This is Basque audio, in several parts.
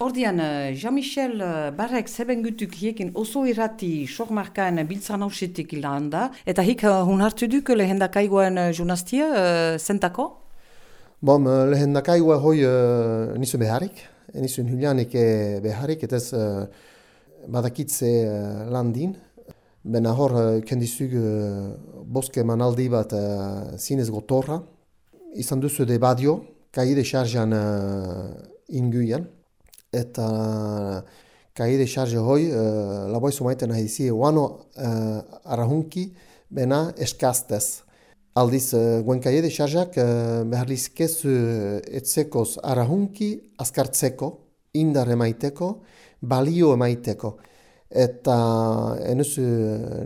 Ordian, uh, Jean-Michel uh, Barrek zeben gutuk hiekin oso irrati sokmarkaen biltzan hausitik ilan da. Eta hik hun hartu duk lehen dakaiguan junastia, uh, zentako? Bom, uh, lehen dakaigua hoi uh, nisu beharik, nisu hulianik beharik, eta ez uh, badakitze uh, landin. Ben ahor uh, kendizug uh, boske manaldi bat uh, zinez gotorra. Izan duzu de badio, kaide xarjan uh, inguian eta kaide charge hoi uh, la boisu maiten nahi zi wano uh, arahunki bena eskastez. Aldiz, uh, guen kaide chargeak uh, behar lizkezu etzekos arahunki askartzeko, indar emaiteko, balio emaiteko. Eta enuzu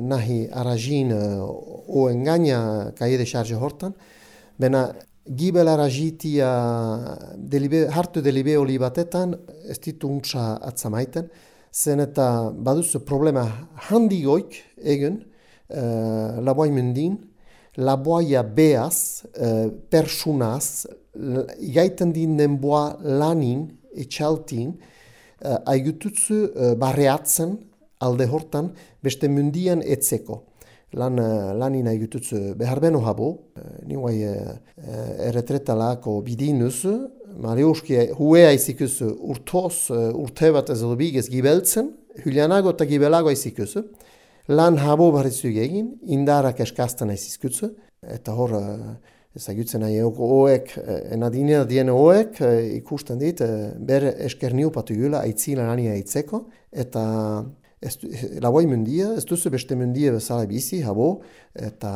nahi arajin uh, o engaina kaide charge hortan, bena gibela rajitia delibe, hartu delibe oli batetan, ez ditu untsa atzamaiten, zen eta baduzu problema handigoik egin, uh, laboai mendin, laboaia beaz, uh, persunaz, gaiten din denboa lanin, etxaltin, uh, aigututzu uh, barreatzen alde hortan, beste mundian etzeko lan eh, lani nahi gututz behar beno habo, eh, ni guai eh, erretretalako bidinuz, mare uski hue aizikuz urtoz, urte bat ez bigez gibeltzen, hulianago eta gibelago aizikuz, lan habo barrizu egin, indarak eskaztan aizizkutz, eta hor ezagutzen nahi oek, enadine dien oek, ikusten dit, ber esker niupatu gula aitzila lani aitzeko, eta ez, laboi mundia, ez duzu beste mundia bezala bizi, habo, eta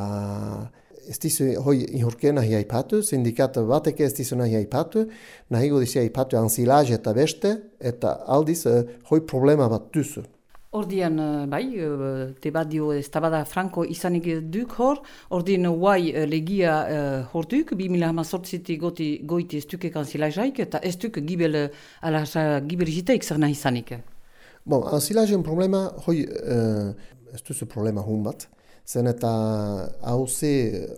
ez dizu hoi inhurke nahi haipatu, sindikata bateke ez dizu nahi haipatu, nahi godizi haipatu anzilaje eta beste, eta aldiz hoi problema bat duzu. Ordian, eh, bai, debadio ez tabada franko izanik duk hor, ordian guai legia uh, hor duk, 2000 hamazortzitik goti goiti ez duke kanzilajaik, eta ez duk gibel, ala, gibel jiteik zer nahi izanik. Bon, anzilajen problema, hoi, uh, ez duzu problema hun bat, zen eta hauze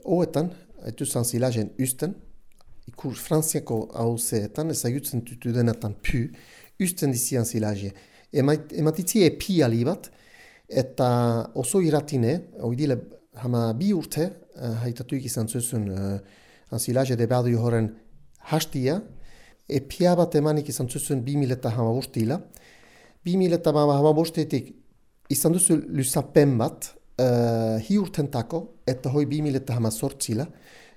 hoetan, ez duzu anzilajen usten, ikur frantziako hauzeetan, ezagutzen tutu denetan pu, usten dizi anzilaje. Ematitzi epi ali bat, eta oso iratine, hoi dile, hama bi urte, uh, haitatuik izan zuzun uh, anzilaje de badu joren hastia, epia bat emanik izan zuzun bi mileta hama urtila, 2000 eta hama bostetik izan duzu lusapen bat uh, hi urtentako eta hoi 2000 eta hama sortzila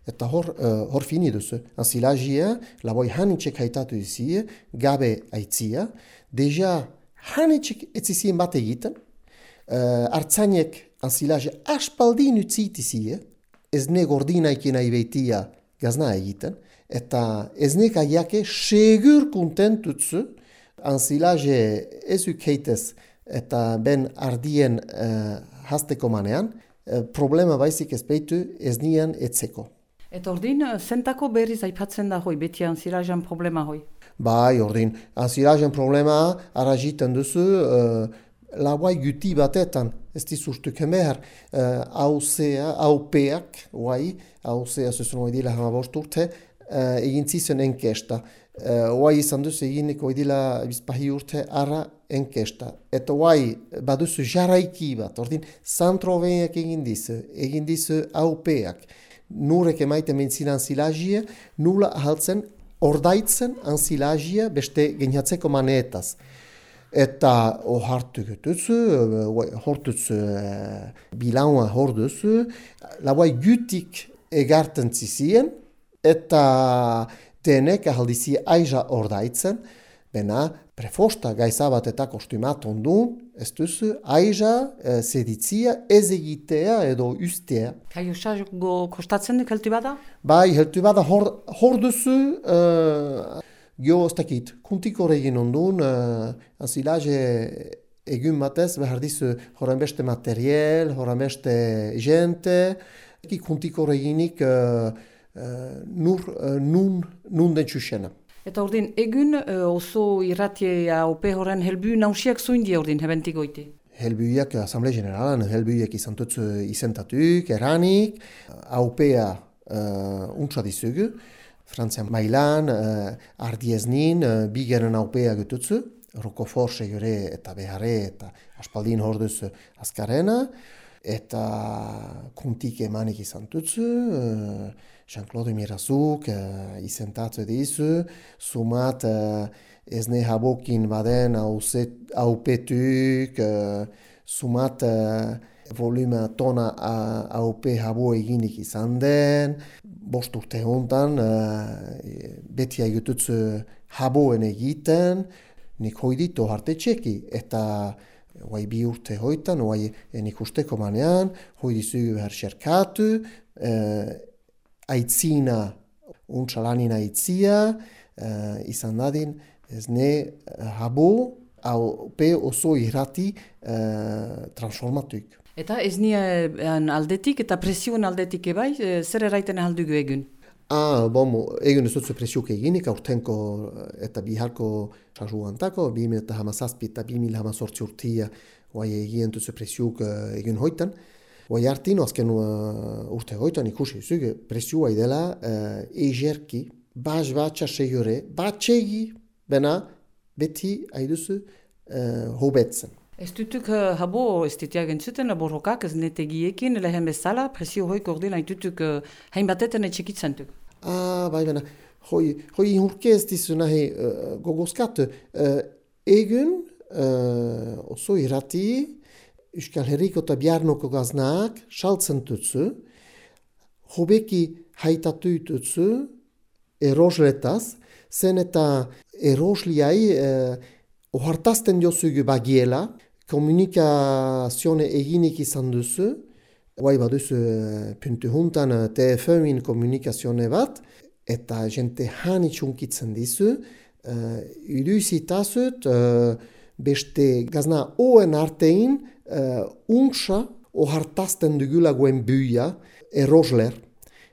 eta hor, uh, hor fini duzu. Anzilajia, laboi hanitxek haitatu izi, gabe aitzia, deja hanitxek etzizien bat egiten, uh, artzainek anzilajia aspaldin utzit izi, ez ne gordina ikena ibeitia gazna egiten, eta ez ne kaiake segur kontentutzu, anzilaje ez ukeitez eta ben ardien uh, hasteko manean, uh, problema baizik ez behitu ez nian etzeko. Eta ordin, eh, zentako berriz aipatzen da hoi, beti anzilajean problema hoi? Bai, ordin, anzilajean problema arajiten duzu, uh, lauai guti batetan, ez dizurtu kemehar, uh, hauzea, haupeak, guai, hauzea zuzun hoi dila hama bosturte, uh, egin zizun enkesta. Uh, oai izan duzu eginiko edila bizpahi urte ara enkesta. Eta oai baduzu jaraiki bat, ordin zantroveiak egin dizu, egin dizu aupeak. Nurek emaite mentzina anzilagia, nula ahaltzen ordaitzen anzilagia beste geniatzeko maneetaz. Eta o hartu gutuzu, hortuzu uh, bilaua hortuzu, lauai gutik egarten zizien, eta denek ahaldizi aiza ordaitzen, bena prefosta gaiza bat eta kostumat ondun, ez duzu aiza e, zeditzia ez egitea edo ustea. Kai go kostatzen duk heltu bada? Bai, heltu bada hor, hor duzu e, gio ostakit, kuntiko regin ondun, e, azilaje egun batez, behar dizu horan beste materiel, horan beste jente, eki kuntiko reginik e, uh, nur, nun, nun den txusena. Eta ordin, egun uh, oso irratia ope horren helbu nausiak zuindi ordin, hebentik goite? Helbuiak, Asamblea Generalan, helbuiak izan izentatuk, eranik, aupea uh, untsa dizugu, Frantzian mailan, uh, ardieznin, uh, bigeren aupea gututzu, Rokofor segure eta beharre eta aspaldin horduz azkarena, eta kuntik emanik izan tutzu, uh, Jean-Claude Mirazuk uh, izentatzu dizu, sumat uh, ezne habokin baden haupetuk, uh, sumat uh, volume tona haupe habo eginik izan den, bost urte hontan, uh, beti haigututzu haboen egiten, nik hoi ditu harte txeki, eta Oai bi urte hoitan, oai enik usteko manean, hoi dizu behar xerkatu, eh, aitzina, untxalanin aitzia, eh, izan dadin, ez ne habo, hau pe oso irrati eh, transformatuik. Eta ez nien aldetik eta presioen aldetik ebai, eh, zer eraiten aldugu egun? Ah, bom, egun ez dutzu presiuk eginik, aurtenko eta biharko sarru antako, bi mila eta hamazazpi eta bi mila hamazortzi urtia oai egien dutzu presiuk uh, egin hoitan. Oai hartin, azken uh, urte hoitan ikusi zuge, presiua idela uh, egerki, baz batxa segure, batxegi, bena beti haiduzu uh, hobetzen. Ez dutuk uh, habo ez ditiak entzuten, borrokak ez netegiekin, lehen bezala, presio hoik ordin hain dutuk uh, hain batetan etxekitzen duk. Ah, bai, baina, hoi, hoi hurke ez dizu nahi uh, gogozkat, uh, egun uh, oso irrati, Euskal Herriko eta Biarnoko gaznak saltzen dutzu, hobeki haitatu dutzu, erosletaz, zen eta erosliai uh, ohartazten jozugu bagiela, komunikazione eginik izan duzu, guai baduzu uh, puntu juntan uh, TFM-in komunikazione bat, eta jente han itxunkitzen dizu, uh, iduzitazut uh, beste gazna oen artein uh, unksa ohartazten dugula guen buia erosler.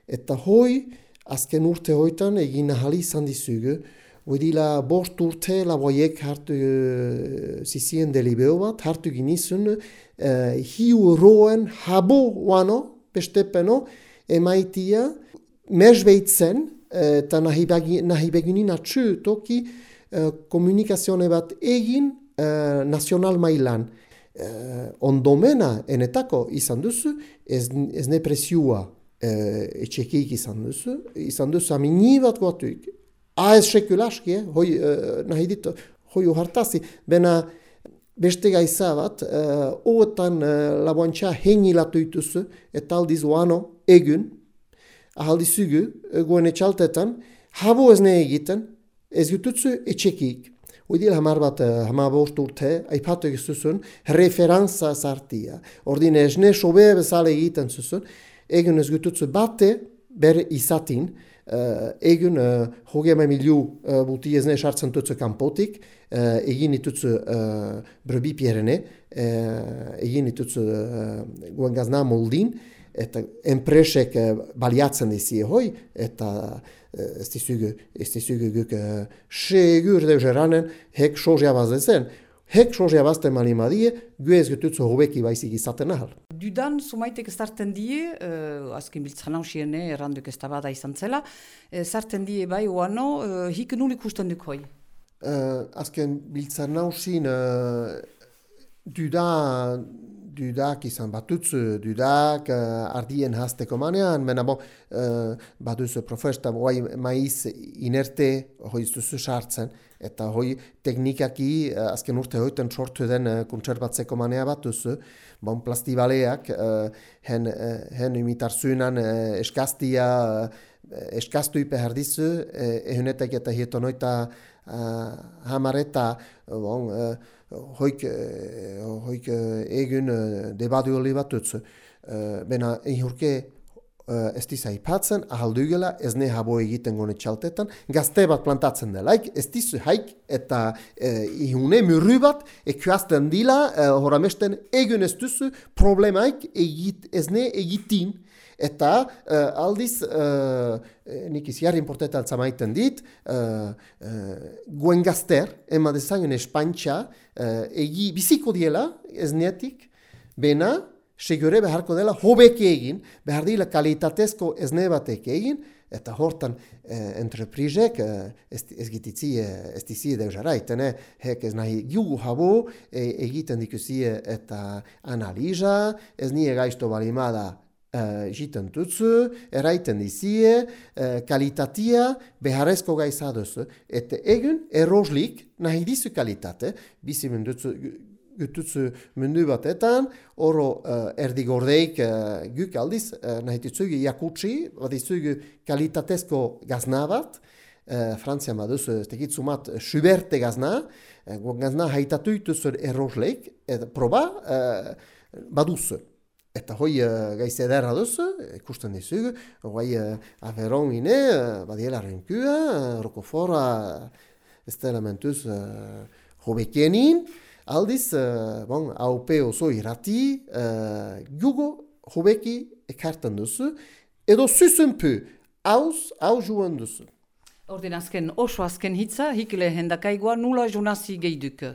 Eta hoi, azken urte hoitan egin ahali izan dizugu, Oedila bost urte laboiek hartu uh, zizien delibeo bat, hartu ginizun uh, hiu roen habo wano, bestepeno, emaitia, mesbeitzen, uh, eta nahi, nahi begunin atxu toki uh, komunikazione bat egin uh, nazional mailan. Uh, ondomena enetako izan duzu, ez, ez ne presiua uh, etxekik izan duzu, izan duzu amini bat guatuik, Aez sekulaski, eh? hoi, uh, nahi ditu, hoi uhartazi, bena beste gaiza bat, uh, oetan uh, laboantxa hengilatu ituzu, eta aldiz oano, egun, ahaldi zugu, goen etxaltetan, habo ez ne egiten, ez gututzu etxekik. Oidil hamar bat, hamar bost urte, aipatu egizuzun, referanza zartia. Ordine ez ne sobe bezala egiten zuzun, egun ez gututzu bate, ber izatin, uh, egun uh, hoge miliu uh, buti ez sartzen tutzu kanpotik, uh, egin ditutzu uh, brebi pierene, uh, egin ditutzu uh, guen gazna moldin, eta enpresek uh, baliatzen dizi hoi, eta uh, ez dizugu, guk uh, segur deuzeranen, hek sozia bazezen, Hek sozia bazten mali madie, gu ez gututzu hobeki baizik izaten ahal. Dudan, sumaitek zarten die, uh, azken biltzan hausien, erranduk ez bada izan zela, uh, zarten die bai oano, uh, hik nul ikusten duk hoi? Uh, azken biltzan hausien, uh, dudan, dudak izan batutzu, dudak uh, ardien hasteko manean, mena bo, uh, batuzu profesta, hoi maiz inerte, hoi zuzu sartzen, eta hoi teknikaki uh, azken urte hoiten sortu den uh, kontserbatzeko manea batuzu, bon plastibaleak, uh, hen, uh, hen imitarzunan uh, eskaztia, uh, eskastu ipe herdizu, uh, ehunetek eta hietonoita uh, hamareta, bon, uh, hoik, hoik egun eh, debatu hori bat. Bena, ehurke ez diza ipatzen, ahaldugela ez ne habo egiten gone txaltetan, gazte bat plantatzen delaik, ez dizu haik eta ihune murru bat, ekuazten dila, horamesten egun ez duzu problemaik egit, ez ne egitin, Eta uh, aldiz, uh, nik iziarri importeta altzamaiten dit, uh, uh, guen gazter, ema dezagun espantxa, uh, egi biziko diela, ez netik, bena, segure beharko dela hobek egin, behar dila kalitatezko ez batek egin, eta hortan eh, entreprizek eh, ez, ez gititzie, ez dizie deus araiten, eh? hek ez nahi giugu habo e, egiten dikuzie eta analiza, ez nire gaizto balimada Uh, jiten tutsu, eraiten dizie, uh, kalitatia beharrezko gaiza duzu. Eta egun eroslik nahi dizu kalitate, bizi mendutzu gututzu mundu batetan, oro uh, erdigordeik uh, guk aldiz, uh, nahi ditzugu jakutsi, bat kalitatezko gazna bat, uh, Frantzia baduzu, ez tekitzu mat, suberte gazna, uh, gazna haitatu ituzu erosleik, eta proba uh, baduzu. Eta hoi uh, gaiz edera duzu, ikusten dizugu, hoi uh, aferon ine, uh, badiela renkua, uh, rokofora, ez dela mentuz, uh, hobekienin, aldiz, uh, bon, AOP oso irati, uh, gugo hobeki ekartan duzu, edo zuzunpu, hauz, hau juan duzu. Ordin azken, oso azken hitza, hikile hendakaigua, nula junazi geiduk?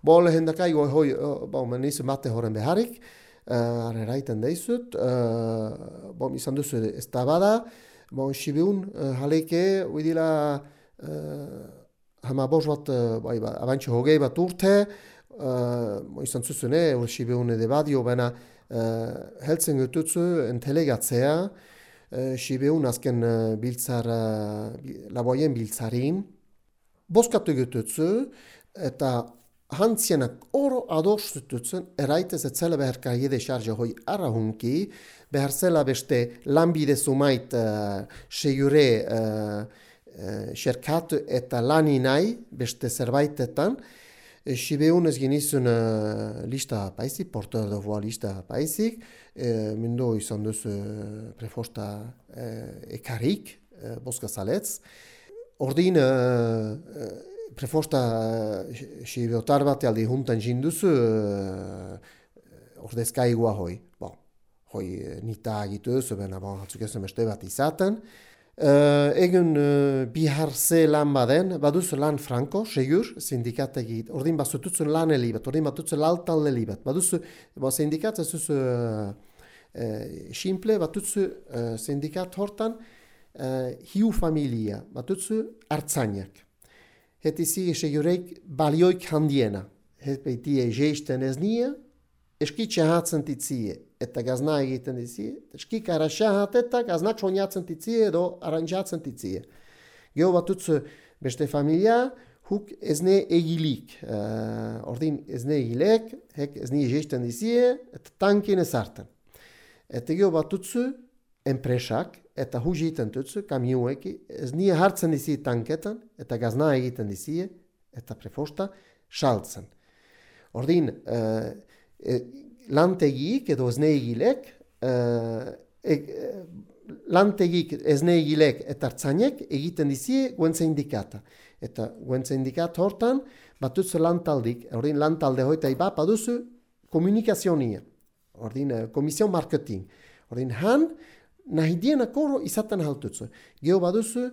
Bo, lehendakaigua hoi, uh, bon, menizu mate horen beharik, uh, eraiten deizut, uh, bom, izan duzu ez da bada, bon, sibiun, uh, jaleike, uidila, uh, hama bos bat, uh, bai, ba, abantxe hogei bat urte, uh, izan zuzune, ur sibiun edo badio, baina uh, heltzen gututzu entelegatzea, uh, sibiun azken uh, biltzar, uh, laboien biltzarin, boskatu gututzu, eta hantzienak oro adostututzen eraitez etzela behar kaiede xarja hoi arahunki, behar zela beste lanbide sumait uh, seiure uh, uh, xerkatu eta lani nahi beste zerbaitetan, Sibeun ez genizun uh, lista paisik, portor de voa lista paisik, e, mindo izan duz uh, prefosta uh, ekarik, uh, boska zaletz. Ordin, uh, prefosta si biotar bat aldi juntan jinduzu uh, ordezka igua hoi. Bon, hoi nita agitu duzu, bena bon, hatzuk ezen beste bat izaten. Uh, egun uh, bihar ze lan baden, baduzu lan franko, segur, sindikat egit, ordin bazututzen lan elibat, ordin batutzen laltan elibat. Baduzu, bo, sindikat ez duzu uh, uh, simple, batuzu uh, sindikat hortan uh, hiu familia, batuzu hartzainak het izi segurek balioik handiena. Het beti egeisten ez nia, eskitxe hatzen titzie, eta gazna egiten dizie, eskik araxa hat eta gazna txoniatzen titzie edo aranjatzen titzie. Geo batutzu beste familia, huk ezne egilik. Uh, ordin ezne egilek, hek ezne egeisten dizie, eta tankin ezartan. Eta geo batutzu, enpresak, eta hu egiten tutsu, kamioeki, ez nire hartzen dizi tanketan, eta gazna egiten dizi, eta prefosta, saltzen. Ordin, uh, e, lantegik edo egilek, uh, e, lantegik egilek eta hartzainek egiten dizi guentza indikata. Eta guentza indikata hortan, batutzu lantaldik, ordin lantalde hoita iba, paduzu komunikazionia. Ordin, komision marketing. Ordin, han, nahi diena koro izaten haltutzu. Geo baduzu,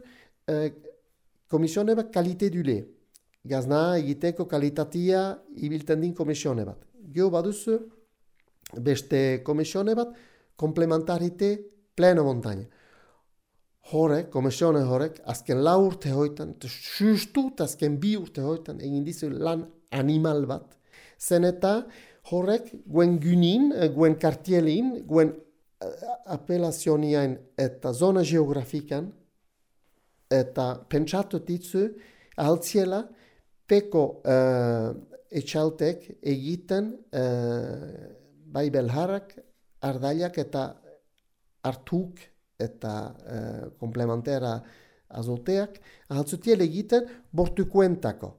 eh, komisione bat kalite dule. Gazna egiteko kalitatia ibilten din komisione bat. Geo baduzu, beste komisione bat, komplementarite pleno montaña. Horek, komisione horek, azken lau urte hoitan, sustut azken bi urte hoitan, egin dizu lan animal bat. Zen eta horrek, guen gynin, guen kartielin, guen apelazioniain eta zona geografikan eta pentsatu ditzu altziela peko uh, etxaltek egiten uh, bai belharrak, ardailak eta hartuk eta uh, komplementera azoteak, ahaltzutiel egiten bortu kuentako.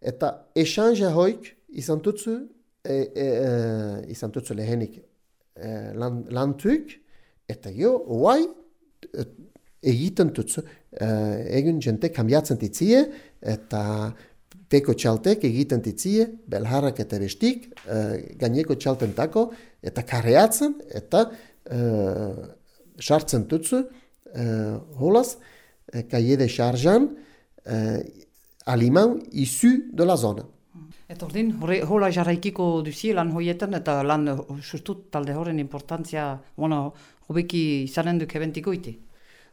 Eta esanja hoik izan tutzu, e, e, e, izan tutzu lehenik Eh, lantuk, eta jo, oai, egiten tutzu, uh, egun jente kambiatzen ditzie, eta peko txaltek egiten ditzie, belharrak eta bestik, uh, gaineko txaltentako, eta karreatzen, eta uh, sartzen tutzu, uh, holaz, uh, kaiede xarjan, uh, aliman isu de la zona. Eta ordin, hola jarraikiko duzie lan hoietan eta lan sustut talde horren importantzia, bueno, hobeki izanen duk ebentiko iti?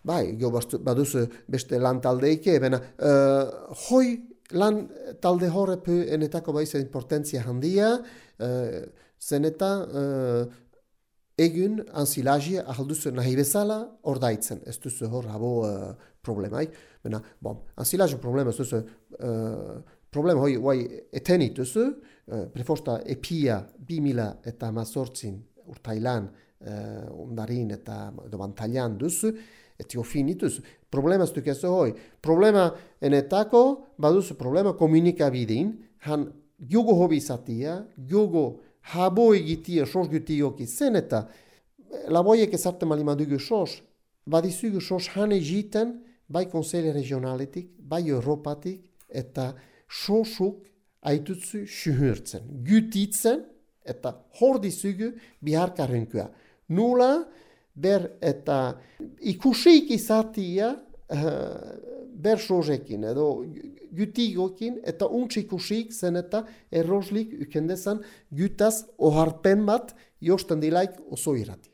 bai, jo baduzu beste lan taldeike, bena, uh, hoi lan talde horrepu enetako baiz importantzia handia, uh, zen eta uh, egun ansilagia ahalduzu nahi bezala ordaitzen. Ez duzu hor habo uh, problemaik. Bena, bon, ansilagia problema ez duzu, uh, problema hoi, hoi etenituzu, uh, preforsta epia bi mila eta mazortzin urtailan uh, undarin eta bantailan duzu, etio finituz. Problema ez hoi. Problema enetako, baduzu problema komunikabidin, han jogo hobi izatia, jogo habo egitia, sos gutioki, zen eta laboiek ezarte mali madugu sos, badizugu sos han egiten, bai konsele regionaletik, bai europatik, eta sosuk aitutzu suhurtzen, gutitzen, eta hor dizugu biharkarrenkua. Nula, ber eta ikusik izatia uh, ber sozekin edo gutigokin eta untsi ikusik zen eta erroslik ukendezan gutaz oharpen bat josten dilaik oso irati.